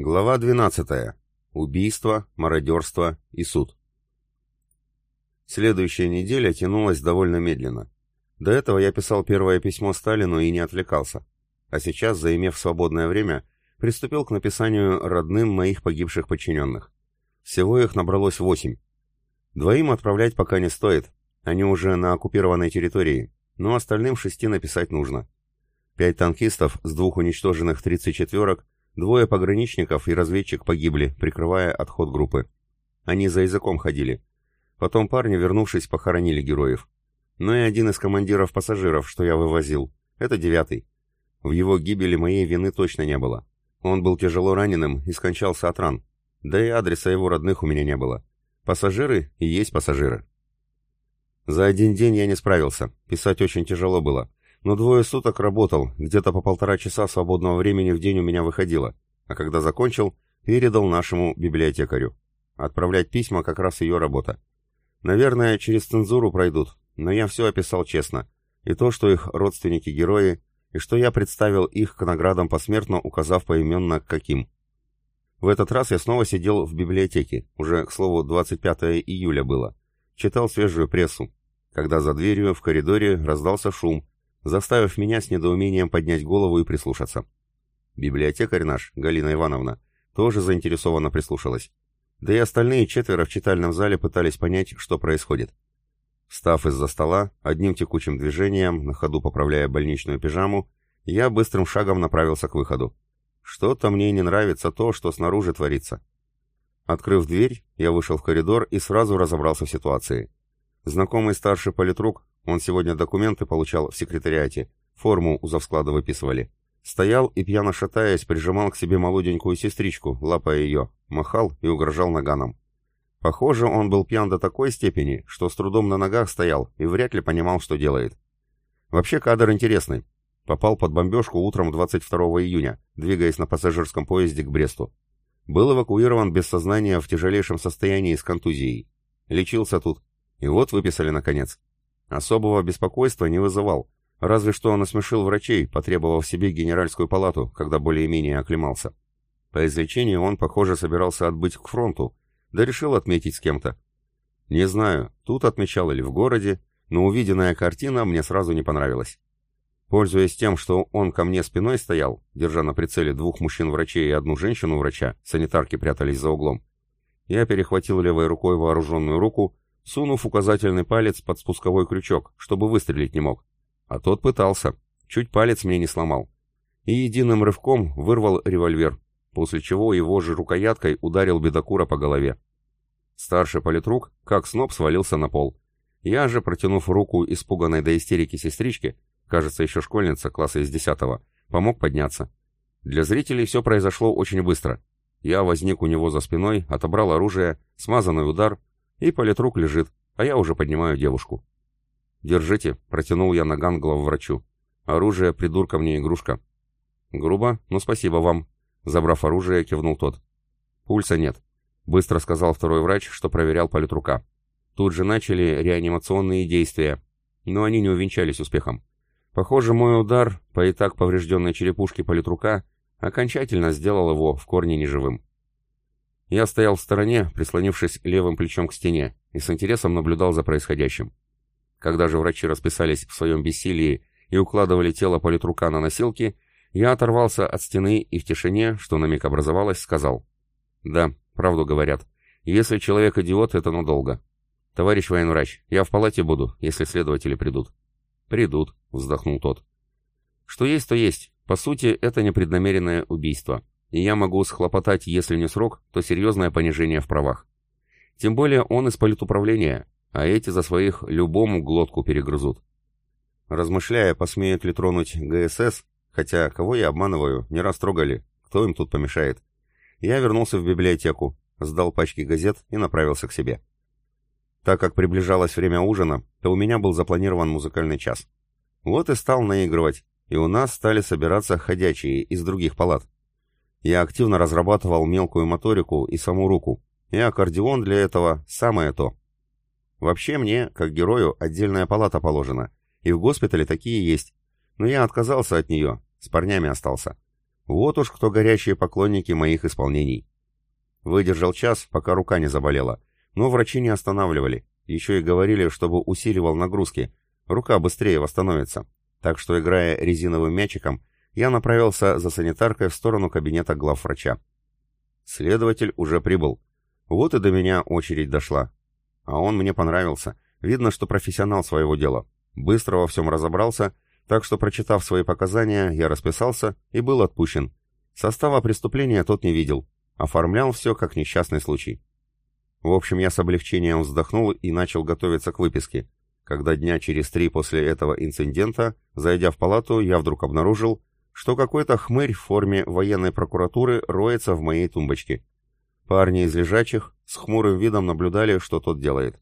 Глава 12. Убийство, мародерство и суд. Следующая неделя тянулась довольно медленно. До этого я писал первое письмо Сталину и не отвлекался. А сейчас, заимев свободное время, приступил к написанию родным моих погибших подчиненных. Всего их набралось восемь. Двоим отправлять пока не стоит, они уже на оккупированной территории, но остальным шести написать нужно. Пять танкистов с двух уничтоженных 34-ок Двое пограничников и разведчик погибли, прикрывая отход группы. Они за языком ходили. Потом парни, вернувшись, похоронили героев. Но и один из командиров пассажиров, что я вывозил. Это девятый. В его гибели моей вины точно не было. Он был тяжело раненым и скончался от ран. Да и адреса его родных у меня не было. Пассажиры и есть пассажиры. За один день я не справился. Писать очень тяжело было но двое суток работал, где-то по полтора часа свободного времени в день у меня выходило, а когда закончил, передал нашему библиотекарю. Отправлять письма как раз ее работа. Наверное, через цензуру пройдут, но я все описал честно. И то, что их родственники герои, и что я представил их к наградам посмертно, указав поименно каким. В этот раз я снова сидел в библиотеке, уже, к слову, 25 июля было. Читал свежую прессу, когда за дверью в коридоре раздался шум, заставив меня с недоумением поднять голову и прислушаться. Библиотекарь наш, Галина Ивановна, тоже заинтересованно прислушалась. Да и остальные четверо в читальном зале пытались понять, что происходит. Встав из-за стола, одним текучим движением, на ходу поправляя больничную пижаму, я быстрым шагом направился к выходу. Что-то мне не нравится то, что снаружи творится. Открыв дверь, я вышел в коридор и сразу разобрался в ситуации. Знакомый старший политрук, он сегодня документы получал в секретариате, форму у завсклада выписывали. Стоял и, пьяно шатаясь, прижимал к себе молоденькую сестричку, лапая ее, махал и угрожал наганом. Похоже, он был пьян до такой степени, что с трудом на ногах стоял и вряд ли понимал, что делает. Вообще кадр интересный. Попал под бомбежку утром 22 июня, двигаясь на пассажирском поезде к Бресту. Был эвакуирован без сознания в тяжелейшем состоянии с контузией. Лечился тут. И вот выписали наконец. Особого беспокойства не вызывал, разве что он осмешил врачей, потребовав себе генеральскую палату, когда более-менее оклемался. По излечению он, похоже, собирался отбыть к фронту, да решил отметить с кем-то. Не знаю, тут отмечал или в городе, но увиденная картина мне сразу не понравилась. Пользуясь тем, что он ко мне спиной стоял, держа на прицеле двух мужчин-врачей и одну женщину-врача, санитарки прятались за углом, я перехватил левой рукой вооруженную руку сунув указательный палец под спусковой крючок, чтобы выстрелить не мог. А тот пытался, чуть палец мне не сломал. И единым рывком вырвал револьвер, после чего его же рукояткой ударил бедокура по голове. Старший политрук, как сноб, свалился на пол. Я же, протянув руку испуганной до истерики сестричке, кажется, еще школьница, класса из десятого, помог подняться. Для зрителей все произошло очень быстро. Я возник у него за спиной, отобрал оружие, смазанный удар, и политрук лежит, а я уже поднимаю девушку. «Держите», — протянул я наган главврачу. «Оружие, придурка мне игрушка». «Грубо, но спасибо вам», — забрав оружие, кивнул тот. «Пульса нет», — быстро сказал второй врач, что проверял политрука. Тут же начали реанимационные действия, но они не увенчались успехом. Похоже, мой удар по и так поврежденной черепушке политрука окончательно сделал его в корне неживым. Я стоял в стороне, прислонившись левым плечом к стене, и с интересом наблюдал за происходящим. Когда же врачи расписались в своем бессилии и укладывали тело политрука на носилки, я оторвался от стены и в тишине, что на миг образовалось, сказал. «Да, правду говорят. Если человек идиот, это надолго. Товарищ военврач, я в палате буду, если следователи придут». «Придут», — вздохнул тот. «Что есть, то есть. По сути, это непреднамеренное убийство и я могу схлопотать, если не срок, то серьезное понижение в правах. Тем более он из политуправления, а эти за своих любому глотку перегрызут. Размышляя, посмеют ли тронуть ГСС, хотя кого я обманываю, не раз трогали, кто им тут помешает. Я вернулся в библиотеку, сдал пачки газет и направился к себе. Так как приближалось время ужина, то у меня был запланирован музыкальный час. Вот и стал наигрывать, и у нас стали собираться ходячие из других палат. Я активно разрабатывал мелкую моторику и саму руку, и аккордеон для этого самое то. Вообще мне, как герою, отдельная палата положена, и в госпитале такие есть, но я отказался от нее, с парнями остался. Вот уж кто горячие поклонники моих исполнений. Выдержал час, пока рука не заболела. Но врачи не останавливали. Еще и говорили, чтобы усиливал нагрузки. Рука быстрее восстановится. Так что, играя резиновым мячиком, я направился за санитаркой в сторону кабинета главврача. Следователь уже прибыл. Вот и до меня очередь дошла. А он мне понравился. Видно, что профессионал своего дела. Быстро во всем разобрался, так что, прочитав свои показания, я расписался и был отпущен. Состава преступления тот не видел. Оформлял все как несчастный случай. В общем, я с облегчением вздохнул и начал готовиться к выписке. Когда дня через три после этого инцидента, зайдя в палату, я вдруг обнаружил, что какой-то хмырь в форме военной прокуратуры роется в моей тумбочке. Парни из лежачих с хмурым видом наблюдали, что тот делает.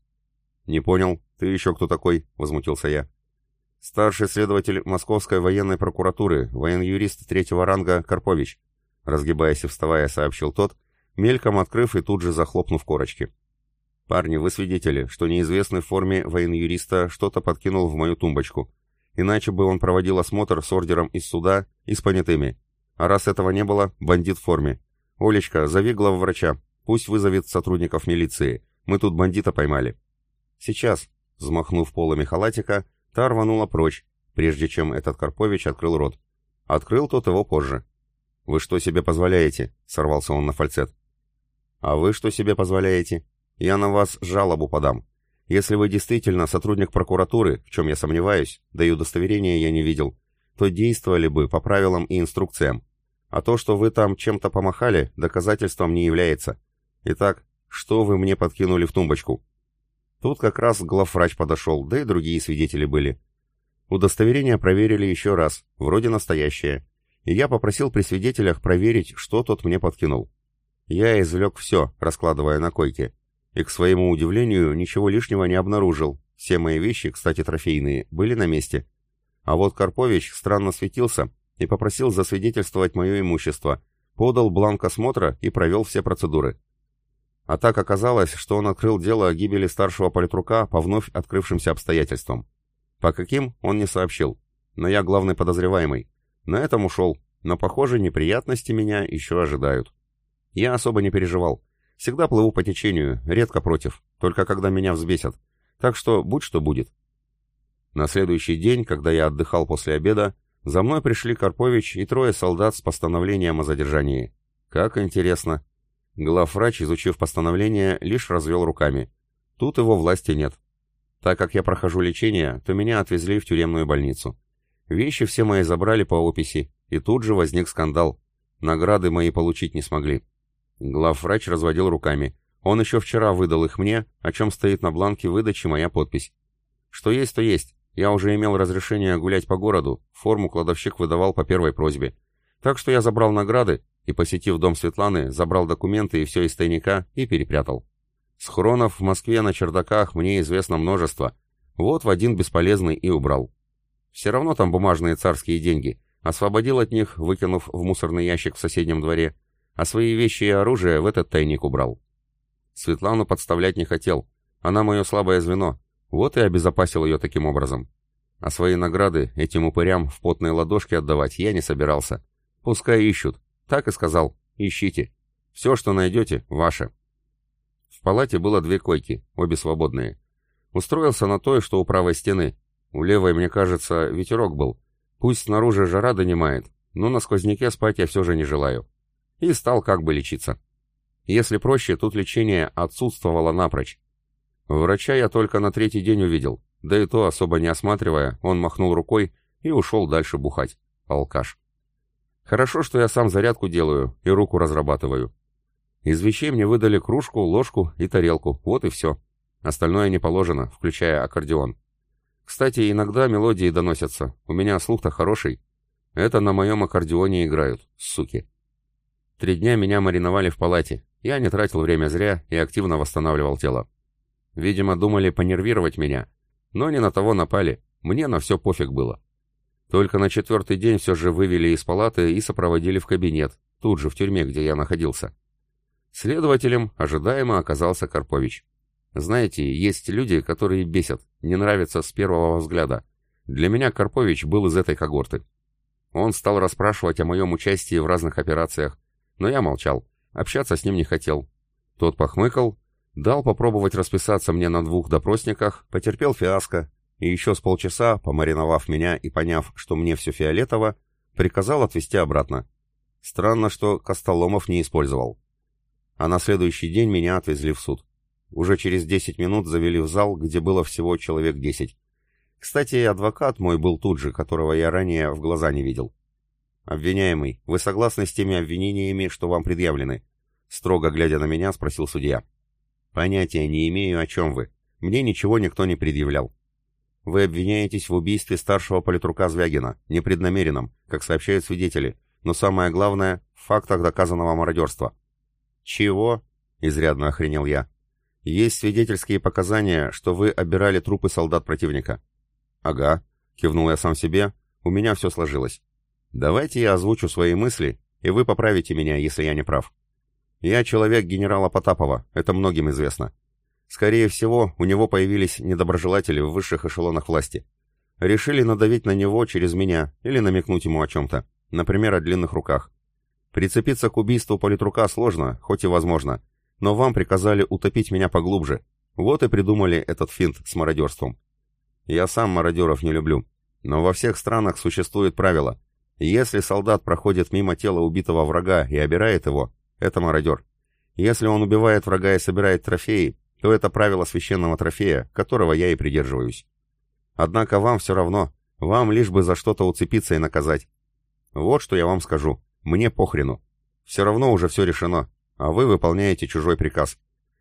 «Не понял, ты еще кто такой?» — возмутился я. «Старший следователь Московской военной прокуратуры, воен-юрист третьего ранга Карпович», разгибаясь и вставая, сообщил тот, мельком открыв и тут же захлопнув корочки. «Парни, вы свидетели, что неизвестный в форме воен-юриста что-то подкинул в мою тумбочку. Иначе бы он проводил осмотр с ордером из суда и с понятыми. А раз этого не было, бандит в форме. Олечка, зови главврача, пусть вызовет сотрудников милиции. Мы тут бандита поймали». «Сейчас», — взмахнув полами халатика, та рванула прочь, прежде чем этот Карпович открыл рот. Открыл тот его позже. «Вы что себе позволяете?» — сорвался он на фальцет. «А вы что себе позволяете? Я на вас жалобу подам. Если вы действительно сотрудник прокуратуры, в чем я сомневаюсь, да и удостоверения я не видел, то действовали бы по правилам и инструкциям. А то, что вы там чем-то помахали, доказательством не является. Итак, что вы мне подкинули в тумбочку?» Тут как раз главврач подошел, да и другие свидетели были. Удостоверение проверили еще раз, вроде настоящее, и я попросил при свидетелях проверить, что тот мне подкинул. Я извлек все, раскладывая на койке, и, к своему удивлению, ничего лишнего не обнаружил. Все мои вещи, кстати, трофейные, были на месте. А вот Карпович странно светился и попросил засвидетельствовать мое имущество, подал бланк осмотра и провел все процедуры. А так оказалось, что он открыл дело о гибели старшего политрука по вновь открывшимся обстоятельствам. По каким, он не сообщил. Но я главный подозреваемый. На этом ушел, но, похоже, неприятности меня еще ожидают. Я особо не переживал. Всегда плыву по течению, редко против, только когда меня взбесят. Так что будь что будет. На следующий день, когда я отдыхал после обеда, за мной пришли Карпович и трое солдат с постановлением о задержании. Как интересно. Главврач, изучив постановление, лишь развел руками. Тут его власти нет. Так как я прохожу лечение, то меня отвезли в тюремную больницу. Вещи все мои забрали по описи, и тут же возник скандал. Награды мои получить не смогли. Главврач разводил руками. Он еще вчера выдал их мне, о чем стоит на бланке выдачи моя подпись. Что есть, то есть. Я уже имел разрешение гулять по городу, форму кладовщик выдавал по первой просьбе. Так что я забрал награды и, посетив дом Светланы, забрал документы и все из тайника и перепрятал. Схронов в Москве на чердаках мне известно множество. Вот в один бесполезный и убрал. Все равно там бумажные царские деньги. Освободил от них, выкинув в мусорный ящик в соседнем дворе, а свои вещи и оружие в этот тайник убрал. Светлану подставлять не хотел. Она мое слабое звено. Вот и обезопасил ее таким образом. А свои награды этим упырям в потные ладошки отдавать я не собирался. Пускай ищут. Так и сказал. Ищите. Все, что найдете, ваше. В палате было две койки, обе свободные. Устроился на той, что у правой стены. У левой, мне кажется, ветерок был. Пусть снаружи жара донимает, но на сквозняке спать я все же не желаю. И стал как бы лечиться. Если проще, тут лечение отсутствовало напрочь. Врача я только на третий день увидел, да и то особо не осматривая, он махнул рукой и ушел дальше бухать. Алкаш. Хорошо, что я сам зарядку делаю и руку разрабатываю. Из вещей мне выдали кружку, ложку и тарелку, вот и все. Остальное не положено, включая аккордеон. Кстати, иногда мелодии доносятся, у меня слух-то хороший. Это на моем аккордеоне играют, суки. Три дня меня мариновали в палате, я не тратил время зря и активно восстанавливал тело. Видимо, думали понервировать меня, но не на того напали, мне на все пофиг было. Только на четвертый день все же вывели из палаты и сопроводили в кабинет, тут же в тюрьме, где я находился. Следователем ожидаемо оказался Карпович. Знаете, есть люди, которые бесят, не нравятся с первого взгляда. Для меня Карпович был из этой когорты. Он стал расспрашивать о моем участии в разных операциях, но я молчал, общаться с ним не хотел. Тот похмыкал, дал попробовать расписаться мне на двух допросниках, потерпел фиаско, и еще с полчаса, помариновав меня и поняв, что мне все фиолетово, приказал отвезти обратно. Странно, что Костоломов не использовал. А на следующий день меня отвезли в суд. Уже через 10 минут завели в зал, где было всего человек 10. Кстати, адвокат мой был тут же, которого я ранее в глаза не видел. «Обвиняемый, вы согласны с теми обвинениями, что вам предъявлены?» Строго глядя на меня, спросил судья. «Понятия не имею, о чем вы. Мне ничего никто не предъявлял. Вы обвиняетесь в убийстве старшего политрука Звягина, непреднамеренном, как сообщают свидетели, но самое главное — в фактах доказанного мародерства». «Чего?» — изрядно охренел я. «Есть свидетельские показания, что вы обирали трупы солдат противника». «Ага», — кивнул я сам себе, — «у меня все сложилось. Давайте я озвучу свои мысли, и вы поправите меня, если я не прав. Я человек генерала Потапова, это многим известно. Скорее всего, у него появились недоброжелатели в высших эшелонах власти. Решили надавить на него через меня или намекнуть ему о чем-то, например, о длинных руках. Прицепиться к убийству политрука сложно, хоть и возможно, но вам приказали утопить меня поглубже. Вот и придумали этот финт с мародерством. Я сам мародеров не люблю, но во всех странах существует правило. Если солдат проходит мимо тела убитого врага и обирает его, это мародер. Если он убивает врага и собирает трофеи, то это правило священного трофея, которого я и придерживаюсь. Однако вам все равно, вам лишь бы за что-то уцепиться и наказать. Вот что я вам скажу, мне похрену. Все равно уже все решено, а вы выполняете чужой приказ.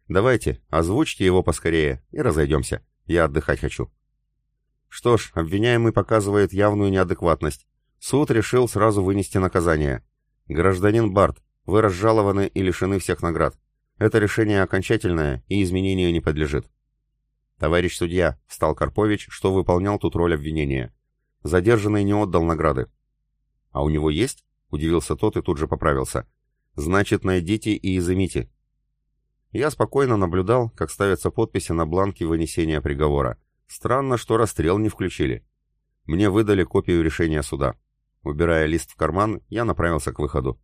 Давайте, озвучьте его поскорее и разойдемся. Я отдыхать хочу. Что ж, обвиняемый показывает явную неадекватность. Суд решил сразу вынести наказание. Гражданин Барт, вы разжалованы и лишены всех наград. Это решение окончательное и изменению не подлежит. Товарищ судья, встал Карпович, что выполнял тут роль обвинения. Задержанный не отдал награды. А у него есть? Удивился тот и тут же поправился. Значит, найдите и изымите. Я спокойно наблюдал, как ставятся подписи на бланке вынесения приговора. Странно, что расстрел не включили. Мне выдали копию решения суда. Убирая лист в карман, я направился к выходу.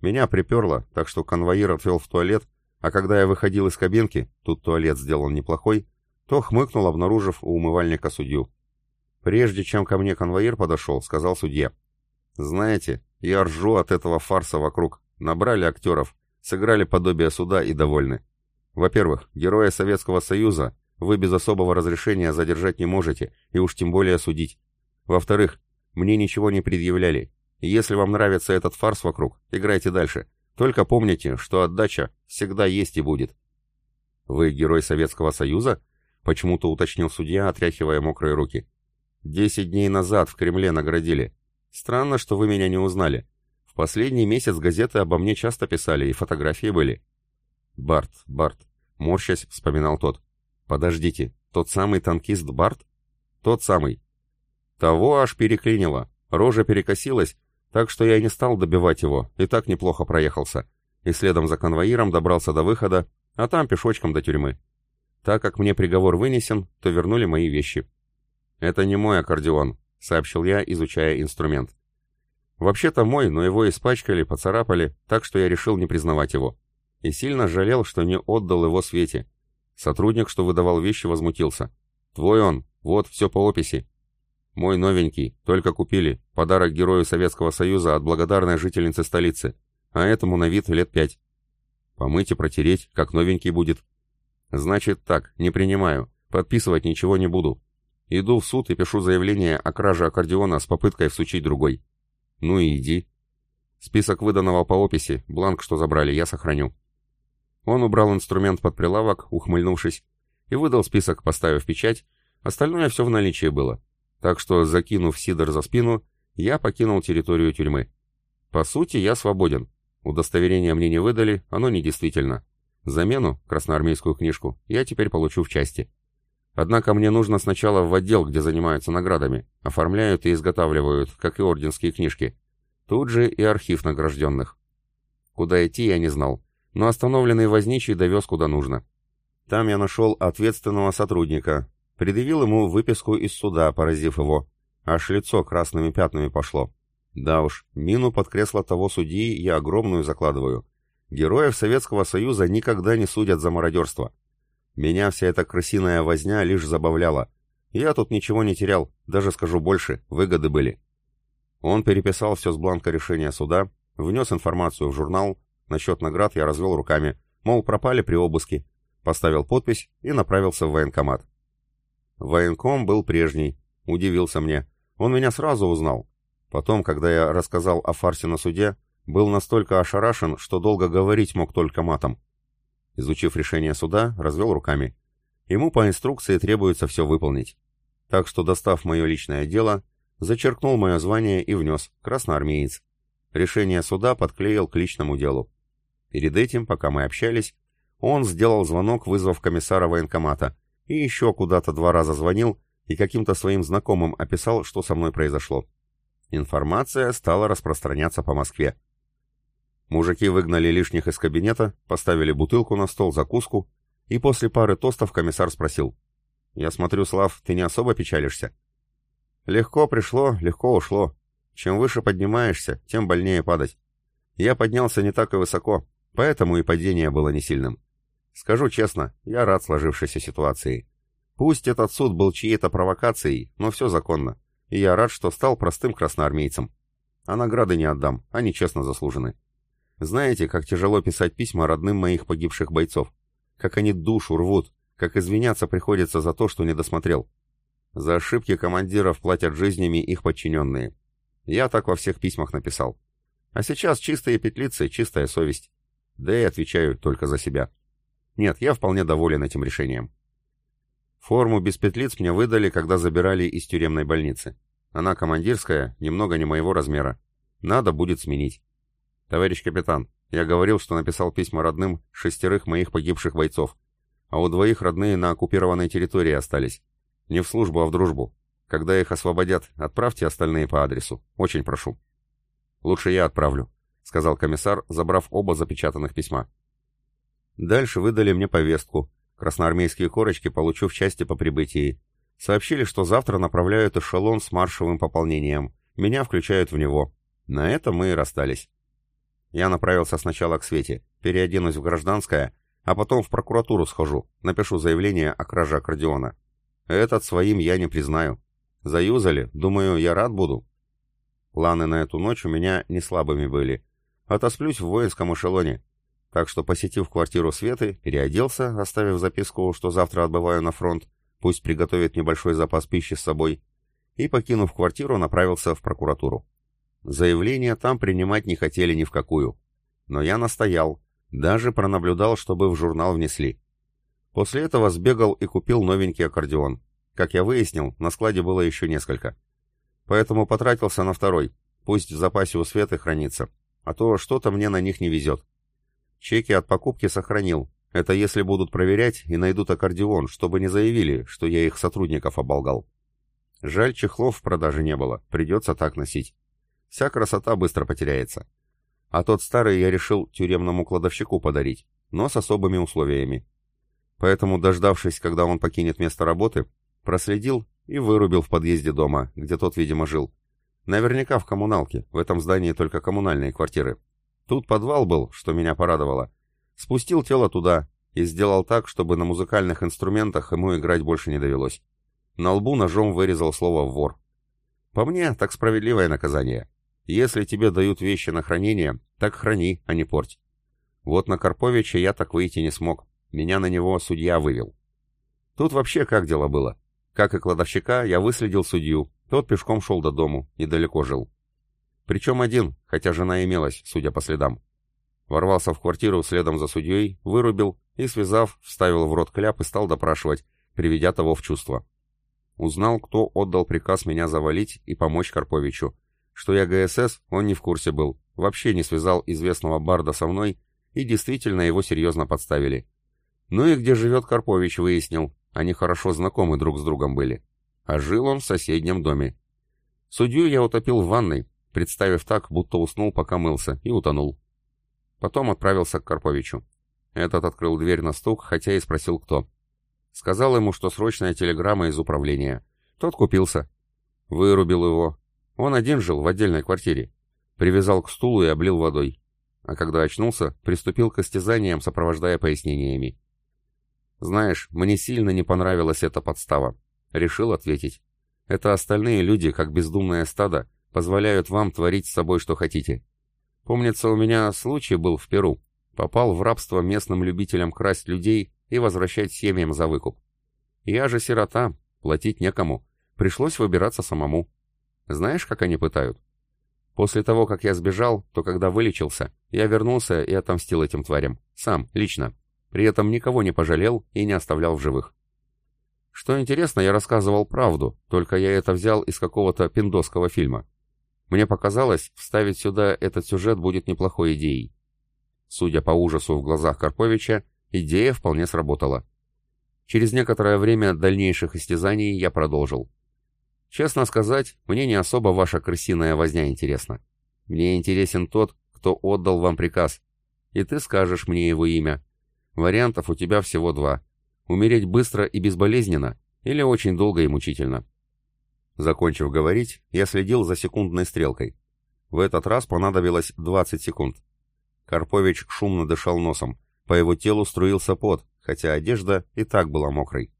Меня приперло, так что конвоир отвел в туалет, а когда я выходил из кабинки, тут туалет сделан неплохой, то хмыкнул, обнаружив у умывальника судью. Прежде чем ко мне конвоир подошел, сказал судья. «Знаете, я ржу от этого фарса вокруг. Набрали актеров, сыграли подобие суда и довольны. Во-первых, героя Советского Союза вы без особого разрешения задержать не можете, и уж тем более судить. Во-вторых, мне ничего не предъявляли. Если вам нравится этот фарс вокруг, играйте дальше. Только помните, что отдача всегда есть и будет. Вы герой Советского Союза? Почему-то уточнил судья, отряхивая мокрые руки. Десять дней назад в Кремле наградили. Странно, что вы меня не узнали. В последний месяц газеты обо мне часто писали, и фотографии были. Барт, Барт, морщась, вспоминал тот. Подождите, тот самый танкист Барт? Тот самый. Того аж переклинило. Рожа перекосилась, так что я не стал добивать его, и так неплохо проехался. И следом за конвоиром добрался до выхода, а там пешочком до тюрьмы. Так как мне приговор вынесен, то вернули мои вещи. «Это не мой аккордеон», — сообщил я, изучая инструмент. «Вообще-то мой, но его испачкали, поцарапали, так что я решил не признавать его. И сильно жалел, что не отдал его Свете. Сотрудник, что выдавал вещи, возмутился. «Твой он, вот, все по описи. «Мой новенький, только купили. Подарок герою Советского Союза от благодарной жительницы столицы. А этому на вид лет пять. Помыть и протереть, как новенький будет». «Значит так, не принимаю. Подписывать ничего не буду. Иду в суд и пишу заявление о краже аккордеона с попыткой всучить другой». «Ну и иди». «Список выданного по описи, бланк, что забрали, я сохраню». Он убрал инструмент под прилавок, ухмыльнувшись, и выдал список, поставив печать. Остальное все в наличии было. Так что, закинув Сидор за спину, я покинул территорию тюрьмы. По сути, я свободен. Удостоверение мне не выдали, оно недействительно. Замену, красноармейскую книжку, я теперь получу в части. Однако мне нужно сначала в отдел, где занимаются наградами, оформляют и изготавливают, как и орденские книжки. Тут же и архив награжденных. Куда идти я не знал, но остановленный возничий довез куда нужно. Там я нашел ответственного сотрудника, Предъявил ему выписку из суда, поразив его. Аж лицо красными пятнами пошло. Да уж, мину под кресло того судьи я огромную закладываю. Героев Советского Союза никогда не судят за мародерство. Меня вся эта крысиная возня лишь забавляла. Я тут ничего не терял, даже скажу больше, выгоды были. Он переписал все с бланка решения суда, внес информацию в журнал, насчет наград я развел руками, мол, пропали при обыске, поставил подпись и направился в военкомат. Военком был прежний, удивился мне. Он меня сразу узнал. Потом, когда я рассказал о фарсе на суде, был настолько ошарашен, что долго говорить мог только матом. Изучив решение суда, развел руками. Ему по инструкции требуется все выполнить. Так что, достав мое личное дело, зачеркнул мое звание и внес «красноармеец». Решение суда подклеил к личному делу. Перед этим, пока мы общались, он сделал звонок, вызвав комиссара военкомата, и еще куда-то два раза звонил и каким-то своим знакомым описал, что со мной произошло. Информация стала распространяться по Москве. Мужики выгнали лишних из кабинета, поставили бутылку на стол, закуску, и после пары тостов комиссар спросил. «Я смотрю, Слав, ты не особо печалишься?» «Легко пришло, легко ушло. Чем выше поднимаешься, тем больнее падать. Я поднялся не так и высоко, поэтому и падение было не сильным. Скажу честно, я рад сложившейся ситуации. Пусть этот суд был чьей-то провокацией, но все законно, и я рад, что стал простым красноармейцем. А награды не отдам, они честно заслужены. Знаете, как тяжело писать письма родным моих погибших бойцов? Как они душу рвут, как извиняться приходится за то, что не досмотрел. За ошибки командиров платят жизнями их подчиненные. Я так во всех письмах написал. А сейчас чистые петлицы, чистая совесть. Да и отвечаю только за себя. Нет, я вполне доволен этим решением. Форму без петлиц мне выдали, когда забирали из тюремной больницы. Она командирская, немного не моего размера. Надо будет сменить. «Товарищ капитан, я говорил, что написал письма родным шестерых моих погибших бойцов, а у двоих родные на оккупированной территории остались. Не в службу, а в дружбу. Когда их освободят, отправьте остальные по адресу. Очень прошу». «Лучше я отправлю», — сказал комиссар, забрав оба запечатанных письма. Дальше выдали мне повестку. Красноармейские корочки получу в части по прибытии. Сообщили, что завтра направляют эшелон с маршевым пополнением. Меня включают в него. На этом мы и расстались. Я направился сначала к Свете, переоденусь в гражданское, а потом в прокуратуру схожу, напишу заявление о краже аккордеона. Этот своим я не признаю. Заюзали, думаю, я рад буду. Планы на эту ночь у меня не слабыми были. Отосплюсь в воинском эшелоне. Так что, посетив квартиру Светы, переоделся, оставив записку, что завтра отбываю на фронт, пусть приготовит небольшой запас пищи с собой, и, покинув квартиру, направился в прокуратуру. Заявление там принимать не хотели ни в какую. Но я настоял, даже пронаблюдал, чтобы в журнал внесли. После этого сбегал и купил новенький аккордеон. Как я выяснил, на складе было еще несколько. Поэтому потратился на второй, пусть в запасе у Светы хранится, а то что-то мне на них не везет. Чеки от покупки сохранил, это если будут проверять и найдут аккордеон, чтобы не заявили, что я их сотрудников оболгал. Жаль, чехлов в продаже не было, придется так носить. Вся красота быстро потеряется. А тот старый я решил тюремному кладовщику подарить, но с особыми условиями. Поэтому, дождавшись, когда он покинет место работы, проследил и вырубил в подъезде дома, где тот, видимо, жил. Наверняка в коммуналке, в этом здании только коммунальные квартиры. Тут подвал был, что меня порадовало. Спустил тело туда и сделал так, чтобы на музыкальных инструментах ему играть больше не довелось. На лбу ножом вырезал слово «вор». По мне, так справедливое наказание. Если тебе дают вещи на хранение, так храни, а не порть. Вот на Карповича я так выйти не смог. Меня на него судья вывел. Тут вообще как дело было? Как и кладовщика, я выследил судью. Тот пешком шел до дому, недалеко жил. Причем один, хотя жена имелась, судя по следам. Ворвался в квартиру следом за судьей, вырубил и, связав, вставил в рот кляп и стал допрашивать, приведя того в чувство. Узнал, кто отдал приказ меня завалить и помочь Карповичу, что я ГСС, он не в курсе был, вообще не связал известного барда со мной, и действительно его серьезно подставили. Ну и где живет Карпович, выяснил, они хорошо знакомы друг с другом были. А жил он в соседнем доме. Судью я утопил в ванной, представив так, будто уснул, пока мылся, и утонул. Потом отправился к Карповичу. Этот открыл дверь на стук, хотя и спросил, кто. Сказал ему, что срочная телеграмма из управления. Тот купился. Вырубил его, Он один жил в отдельной квартире. Привязал к стулу и облил водой. А когда очнулся, приступил к истязаниям, сопровождая пояснениями. Знаешь, мне сильно не понравилась эта подстава. Решил ответить. Это остальные люди, как бездумное стадо, позволяют вам творить с собой, что хотите. Помнится, у меня случай был в Перу. Попал в рабство местным любителям красть людей и возвращать семьям за выкуп. Я же сирота, платить некому. Пришлось выбираться самому. Знаешь, как они пытают? После того, как я сбежал, то когда вылечился, я вернулся и отомстил этим тварям. Сам, лично. При этом никого не пожалел и не оставлял в живых. Что интересно, я рассказывал правду, только я это взял из какого-то пиндосского фильма. Мне показалось, вставить сюда этот сюжет будет неплохой идеей. Судя по ужасу в глазах Карповича, идея вполне сработала. Через некоторое время дальнейших истязаний я продолжил. Честно сказать, мне не особо ваша крысиная возня интересна. Мне интересен тот, кто отдал вам приказ. И ты скажешь мне его имя. Вариантов у тебя всего два. Умереть быстро и безболезненно или очень долго и мучительно. Закончив говорить, я следил за секундной стрелкой. В этот раз понадобилось 20 секунд. Карпович шумно дышал носом. По его телу струился пот, хотя одежда и так была мокрой.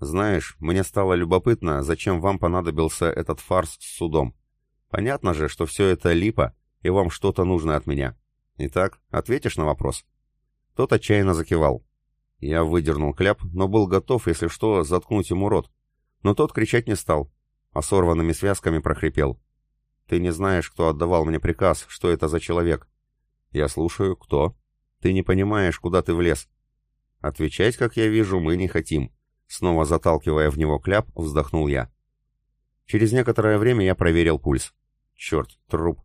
Знаешь, мне стало любопытно, зачем вам понадобился этот фарс с судом. Понятно же, что все это липа, и вам что-то нужно от меня. Итак, ответишь на вопрос?» Тот отчаянно закивал. Я выдернул кляп, но был готов, если что, заткнуть ему рот. Но тот кричать не стал, а сорванными связками прохрипел. «Ты не знаешь, кто отдавал мне приказ, что это за человек?» «Я слушаю. Кто?» «Ты не понимаешь, куда ты влез?» «Отвечать, как я вижу, мы не хотим. Снова заталкивая в него кляп, вздохнул я. Через некоторое время я проверил пульс. Черт, труп.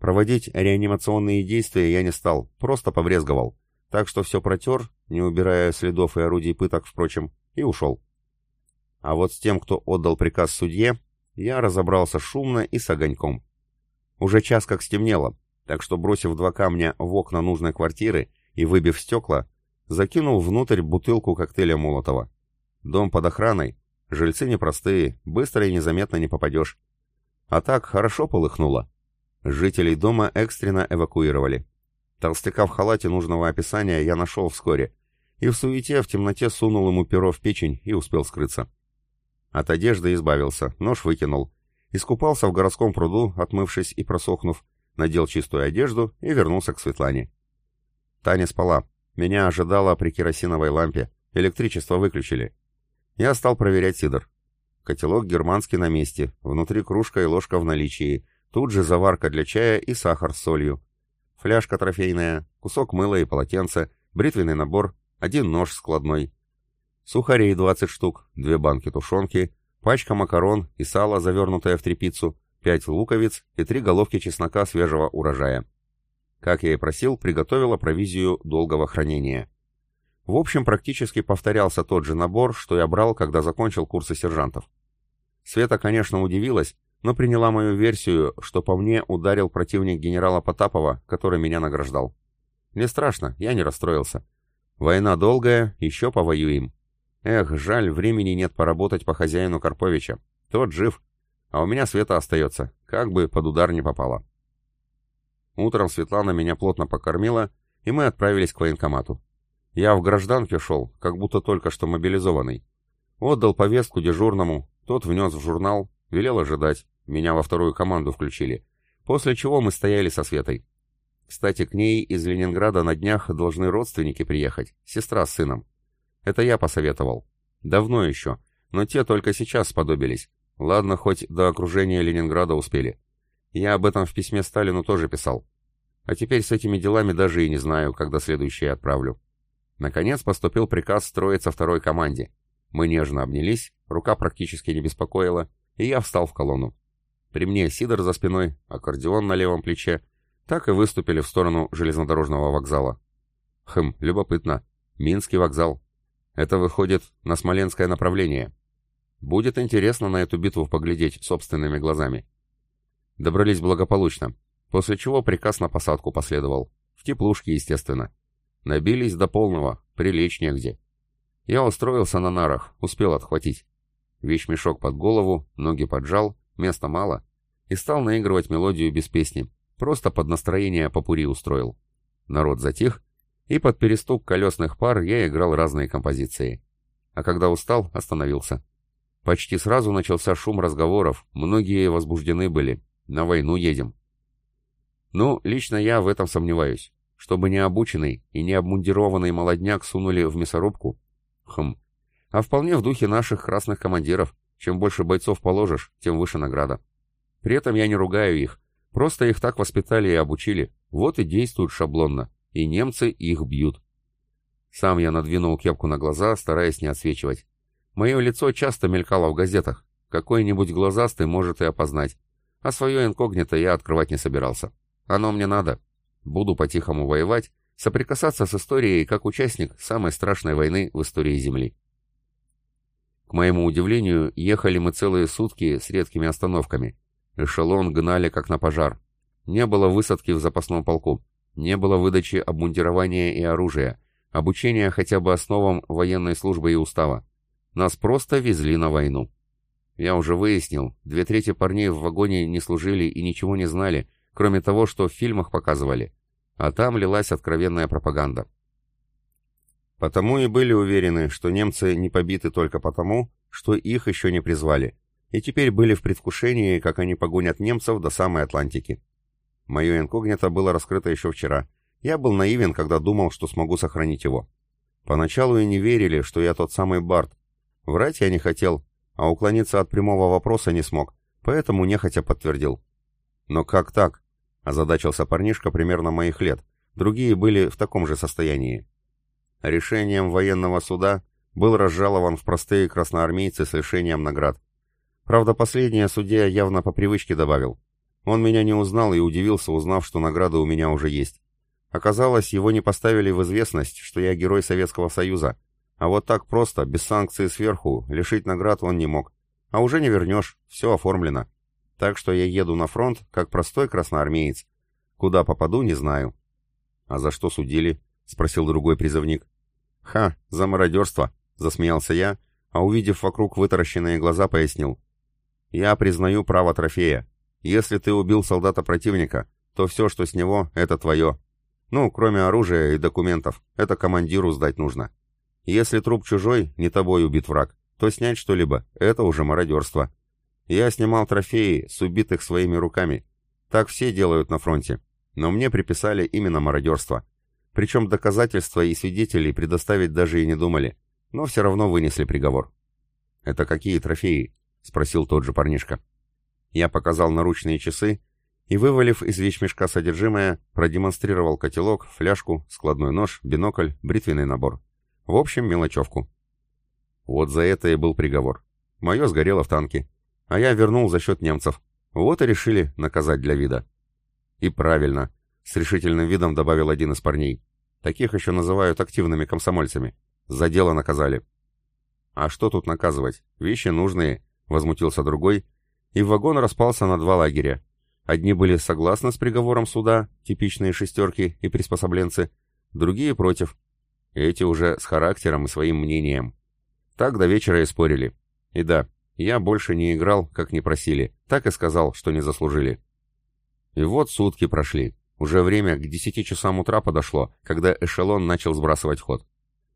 Проводить реанимационные действия я не стал, просто побрезговал. Так что все протер, не убирая следов и орудий пыток, впрочем, и ушел. А вот с тем, кто отдал приказ судье, я разобрался шумно и с огоньком. Уже час как стемнело, так что, бросив два камня в окна нужной квартиры и выбив стекла, закинул внутрь бутылку коктейля Молотова. Дом под охраной. Жильцы непростые, быстро и незаметно не попадешь. А так, хорошо полыхнуло. Жителей дома экстренно эвакуировали. Толстяка в халате нужного описания я нашел вскоре. И в суете в темноте сунул ему перо в печень и успел скрыться. От одежды избавился, нож выкинул. Искупался в городском пруду, отмывшись и просохнув, надел чистую одежду и вернулся к Светлане. Таня спала. Меня ожидала при керосиновой лампе. Электричество выключили. Я стал проверять сидр. Котелок германский на месте, внутри кружка и ложка в наличии, тут же заварка для чая и сахар с солью. Фляжка трофейная, кусок мыла и полотенце, бритвенный набор, один нож складной. Сухарей 20 штук, две банки тушенки, пачка макарон и сало, завернутое в тряпицу, пять луковиц и три головки чеснока свежего урожая. Как я и просил, приготовила провизию долгого хранения. В общем, практически повторялся тот же набор, что я брал, когда закончил курсы сержантов. Света, конечно, удивилась, но приняла мою версию, что по мне ударил противник генерала Потапова, который меня награждал. Не страшно, я не расстроился. Война долгая, еще повоюем. Эх, жаль, времени нет поработать по хозяину Карповича. Тот жив, а у меня Света остается, как бы под удар не попала. Утром Светлана меня плотно покормила, и мы отправились к военкомату. Я в гражданке шел, как будто только что мобилизованный. Отдал повестку дежурному, тот внес в журнал, велел ожидать, меня во вторую команду включили, после чего мы стояли со Светой. Кстати, к ней из Ленинграда на днях должны родственники приехать, сестра с сыном. Это я посоветовал. Давно еще, но те только сейчас сподобились. Ладно, хоть до окружения Ленинграда успели. Я об этом в письме Сталину тоже писал. А теперь с этими делами даже и не знаю, когда следующее отправлю. Наконец поступил приказ строиться второй команде. Мы нежно обнялись, рука практически не беспокоила, и я встал в колонну. При мне сидор за спиной, аккордеон на левом плече, так и выступили в сторону железнодорожного вокзала. Хм, любопытно. Минский вокзал. Это выходит на Смоленское направление. Будет интересно на эту битву поглядеть собственными глазами. Добрались благополучно, после чего приказ на посадку последовал. В теплушке, естественно. Набились до полного, прилечь негде. Я устроился на нарах, успел отхватить. Вещмешок под голову, ноги поджал, места мало. и стал наигрывать мелодию без песни, просто под настроение попури устроил. Народ затих, и под перестук колесных пар я играл разные композиции. А когда устал, остановился. Почти сразу начался шум разговоров, многие возбуждены были. На войну едем. Ну, лично я в этом сомневаюсь. Чтобы не обученный и не обмундированный молодняк сунули в мясорубку? Хм. А вполне в духе наших красных командиров. Чем больше бойцов положишь, тем выше награда. При этом я не ругаю их. Просто их так воспитали и обучили. Вот и действуют шаблонно. И немцы их бьют. Сам я надвинул кепку на глаза, стараясь не отсвечивать. Мое лицо часто мелькало в газетах. Какой-нибудь глазастый может и опознать. А свое инкогнито я открывать не собирался. Оно мне надо. Буду по-тихому воевать, соприкасаться с историей как участник самой страшной войны в истории Земли. К моему удивлению, ехали мы целые сутки с редкими остановками. Эшелон гнали как на пожар. Не было высадки в запасном полку. Не было выдачи обмундирования и оружия, обучения хотя бы основам военной службы и устава. Нас просто везли на войну. Я уже выяснил, две трети парней в вагоне не служили и ничего не знали, кроме того, что в фильмах показывали. А там лилась откровенная пропаганда. Потому и были уверены, что немцы не побиты только потому, что их еще не призвали, и теперь были в предвкушении, как они погонят немцев до самой Атлантики. Мое инкогнито было раскрыто еще вчера. Я был наивен, когда думал, что смогу сохранить его. Поначалу и не верили, что я тот самый Барт. Врать я не хотел, а уклониться от прямого вопроса не смог, поэтому нехотя подтвердил. «Но как так?» – озадачился парнишка примерно моих лет. Другие были в таком же состоянии. Решением военного суда был разжалован в простые красноармейцы с лишением наград. Правда, последнее судья явно по привычке добавил. Он меня не узнал и удивился, узнав, что награда у меня уже есть. Оказалось, его не поставили в известность, что я герой Советского Союза. А вот так просто, без санкции сверху, лишить наград он не мог. А уже не вернешь, все оформлено. Так что я еду на фронт, как простой красноармеец. Куда попаду, не знаю. «А за что судили?» — спросил другой призывник. «Ха, за мародерство!» — засмеялся я, а увидев вокруг вытаращенные глаза, пояснил. «Я признаю право трофея. Если ты убил солдата противника, то все, что с него, это твое. Ну, кроме оружия и документов, это командиру сдать нужно. Если труп чужой, не тобой убит враг, то снять что-либо — это уже мародерство. Я снимал трофеи с убитых своими руками. Так все делают на фронте. Но мне приписали именно мародерство. Причем доказательства и свидетелей предоставить даже и не думали. Но все равно вынесли приговор. «Это какие трофеи?» — спросил тот же парнишка. Я показал наручные часы и, вывалив из вещмешка содержимое, продемонстрировал котелок, фляжку, складной нож, бинокль, бритвенный набор. В общем, мелочевку. Вот за это и был приговор. Мое сгорело в танке а я вернул за счет немцев. Вот и решили наказать для вида. И правильно, с решительным видом добавил один из парней. Таких еще называют активными комсомольцами. За дело наказали. А что тут наказывать? Вещи нужные, возмутился другой, и вагон распался на два лагеря. Одни были согласны с приговором суда, типичные шестерки и приспособленцы, другие против. Эти уже с характером и своим мнением. Так до вечера и спорили. И да, я больше не играл, как не просили, так и сказал, что не заслужили. И вот сутки прошли. Уже время к десяти часам утра подошло, когда эшелон начал сбрасывать ход.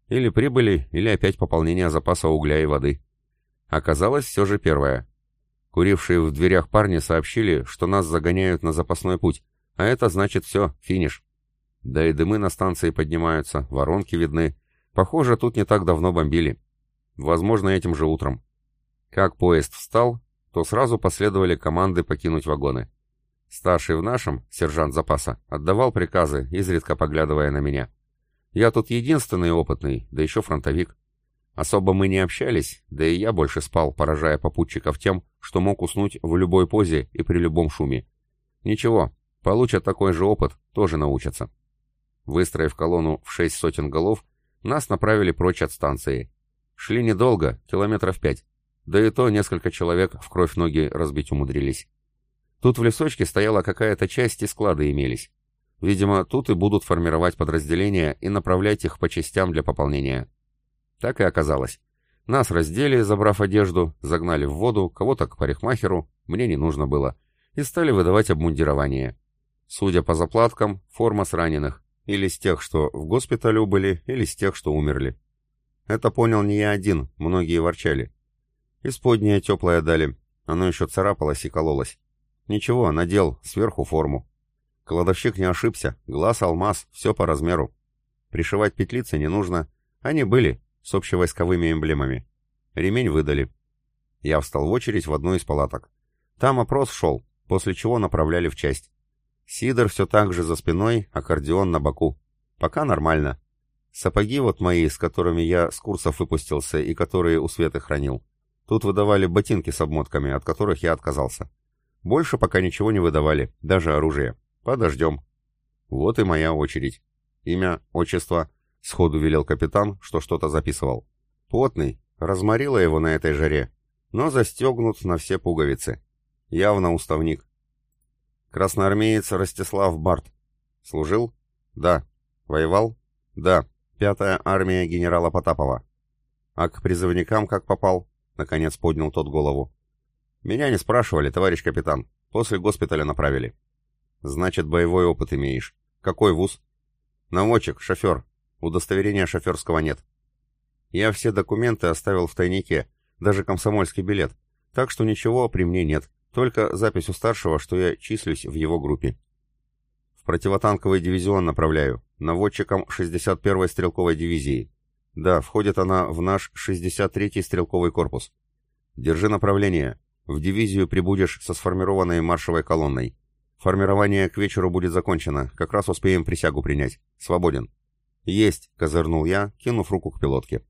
Или прибыли, или опять пополнение запаса угля и воды. Оказалось все же первое. Курившие в дверях парни сообщили, что нас загоняют на запасной путь, а это значит все, финиш. Да и дымы на станции поднимаются, воронки видны. Похоже, тут не так давно бомбили. Возможно, этим же утром. Как поезд встал, то сразу последовали команды покинуть вагоны. Старший в нашем, сержант запаса, отдавал приказы, изредка поглядывая на меня. Я тут единственный опытный, да еще фронтовик. Особо мы не общались, да и я больше спал, поражая попутчиков тем, что мог уснуть в любой позе и при любом шуме. Ничего, получат такой же опыт, тоже научатся. Выстроив колонну в шесть сотен голов, нас направили прочь от станции. Шли недолго, километров пять. Да и то несколько человек в кровь ноги разбить умудрились. Тут в лесочке стояла какая-то часть и склады имелись. Видимо, тут и будут формировать подразделения и направлять их по частям для пополнения. Так и оказалось. Нас раздели, забрав одежду, загнали в воду, кого-то к парикмахеру, мне не нужно было. и стали выдавать обмундирование. Судя по заплаткам, форма с раненых, или с тех, что в госпитале убыли, или с тех, что умерли. Это понял не я один, многие ворчали. Исподнее теплое дали, оно еще царапалось и кололось. Ничего, надел, сверху форму. Кладовщик не ошибся, глаз алмаз, все по размеру. Пришивать петлицы не нужно, они были, с общевойсковыми эмблемами. Ремень выдали. Я встал в очередь в одну из палаток. Там опрос шел, после чего направляли в часть. Сидор все так же за спиной, аккордеон на боку. Пока нормально. Сапоги вот мои, с которыми я с курсов выпустился и которые у Светы хранил. Тут выдавали ботинки с обмотками, от которых я отказался. Больше пока ничего не выдавали, даже оружие. Подождем. Вот и моя очередь. Имя, отчество. Сходу велел капитан, что что-то записывал. Потный, разморило его на этой жаре, но застегнут на все пуговицы. Явно уставник. Красноармеец Ростислав Барт. Служил? Да. Воевал? Да. Пятая армия генерала Потапова. А к призывникам как попал? Наконец поднял тот голову. Меня не спрашивали, товарищ капитан. После госпиталя направили. Значит, боевой опыт имеешь. Какой вуз? Наводчик, шофер. Удостоверения шоферского нет. Я все документы оставил в тайнике, даже комсомольский билет, так что ничего при мне нет. Только запись у старшего, что я числюсь в его группе. В противотанковый дивизион направляю, наводчиком 61-й стрелковой дивизии. Да, входит она в наш 63-й стрелковый корпус. Держи направление. В дивизию прибудешь со сформированной маршевой колонной. Формирование к вечеру будет закончено, как раз успеем присягу принять. Свободен. Есть, козырнул я, кинув руку к пилотке.